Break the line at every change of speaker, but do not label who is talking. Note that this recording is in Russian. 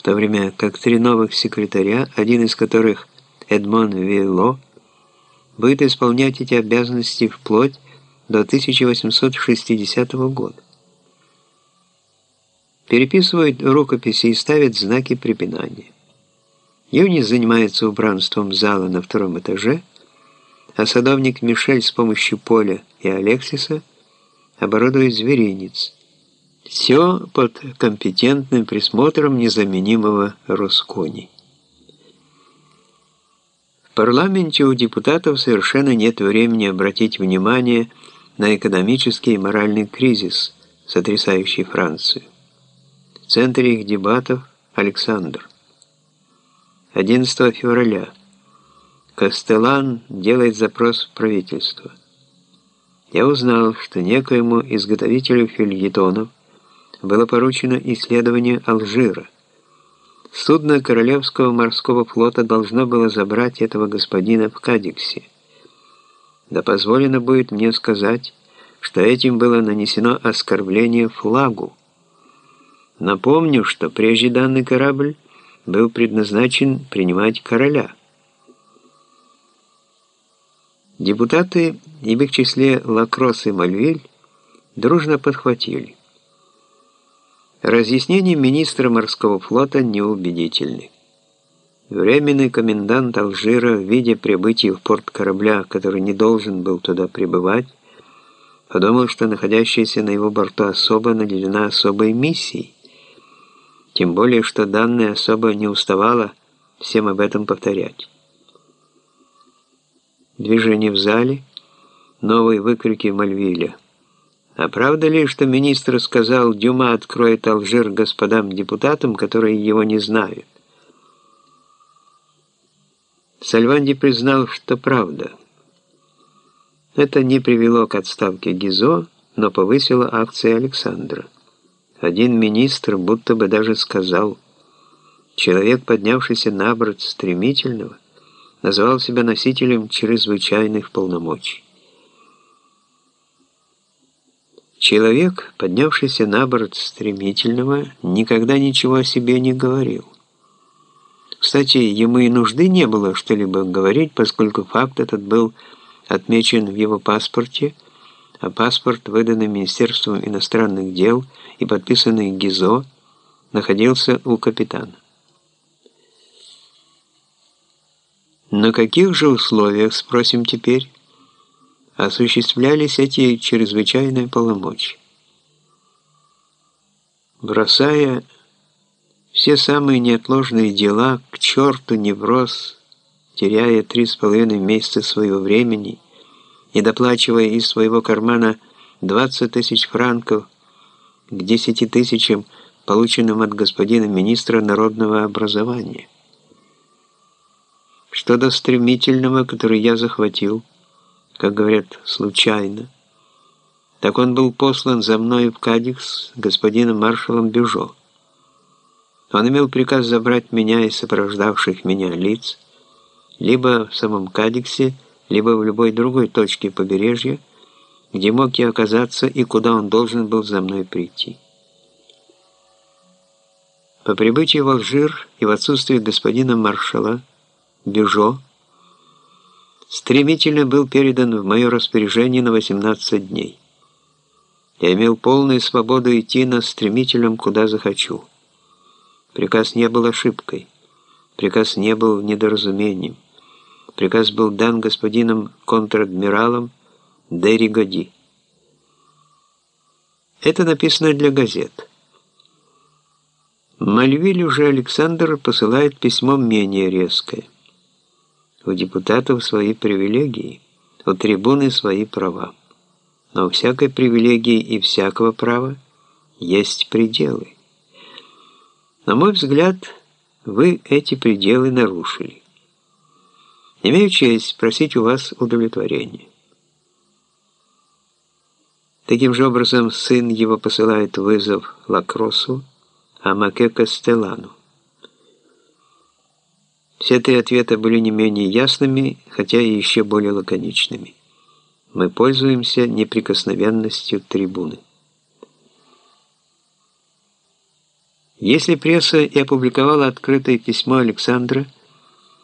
в то время как три новых секретаря, один из которых Эдмон Вилло, будет исполнять эти обязанности вплоть до 1860 года. Переписывают рукописи и ставят знаки препинания. Юни занимается убранством зала на втором этаже, а садовник Мишель с помощью Поля и Алексиса оборудует зверинец. Все под компетентным присмотром незаменимого Роскони. В парламенте у депутатов совершенно нет времени обратить внимание на экономический и моральный кризис, сотрясающий Францию. В центре их дебатов Александр. 11 февраля. Кастелан делает запрос в правительство. Я узнал, что некоему изготовителю фильетонов было поручено исследование Алжира. Судно Королевского морского флота должно было забрать этого господина в Кадиксе. Да позволено будет мне сказать, что этим было нанесено оскорбление флагу. Напомню, что прежде данный корабль был предназначен принимать короля. Депутаты, и в их числе Лакрос и Мальвиль, дружно подхватили. Разъяснения министра морского флота неубедительны. Временный комендант Алжира, видя прибытие в порт корабля, который не должен был туда прибывать, подумал, что находящаяся на его борту особа наделена особой миссией. Тем более, что данная особа не уставала всем об этом повторять. Движение в зале, новые выкрики Мальвиля – а правда ли, что министр сказал, Дюма откроет Алжир господам депутатам, которые его не знают? Сальванди признал, что правда. Это не привело к отставке Гизо, но повысило акции Александра. Один министр будто бы даже сказал, человек, поднявшийся на борт стремительного, назвал себя носителем чрезвычайных полномочий. Человек, поднявшийся на борт стремительного, никогда ничего о себе не говорил. Кстати, ему и нужды не было что-либо говорить, поскольку факт этот был отмечен в его паспорте, а паспорт, выданный Министерством иностранных дел и подписанный ГИЗО, находился у капитана. На каких же условиях, спросим теперь, осуществлялись эти чрезвычайные полномочия. Бросая все самые неотложные дела к черту невроз, теряя три с половиной месяца своего времени и доплачивая из своего кармана 20 тысяч франков к 10 тысячам, полученным от господина министра народного образования. Что до стремительного, который я захватил, как говорят, случайно. Так он был послан за мной в Кадикс господином маршалом Бюжо. Он имел приказ забрать меня и сопровождавших меня лиц либо в самом Кадиксе, либо в любой другой точке побережья, где мог я оказаться и куда он должен был за мной прийти. По прибытии в Алжир и в отсутствие господина маршала Бюжо стремительно был передан в мое распоряжение на 18 дней. Я имел полную свободу идти на стремительном, куда захочу. Приказ не был ошибкой. Приказ не был недоразумением. Приказ был дан господином контр-адмиралом Дерри Годи. Это написано для газет. Мальвиль уже Александр посылает письмо менее резкое. У депутатов свои привилегии, у трибуны свои права. Но у всякой привилегии и всякого права есть пределы. На мой взгляд, вы эти пределы нарушили. Имею честь просить у вас удовлетворения. Таким же образом, сын его посылает вызов Лакросу, а Маке Кастелану. Все три ответа были не менее ясными, хотя и еще более лаконичными. Мы пользуемся неприкосновенностью трибуны. Если пресса и опубликовала открытое письмо Александра,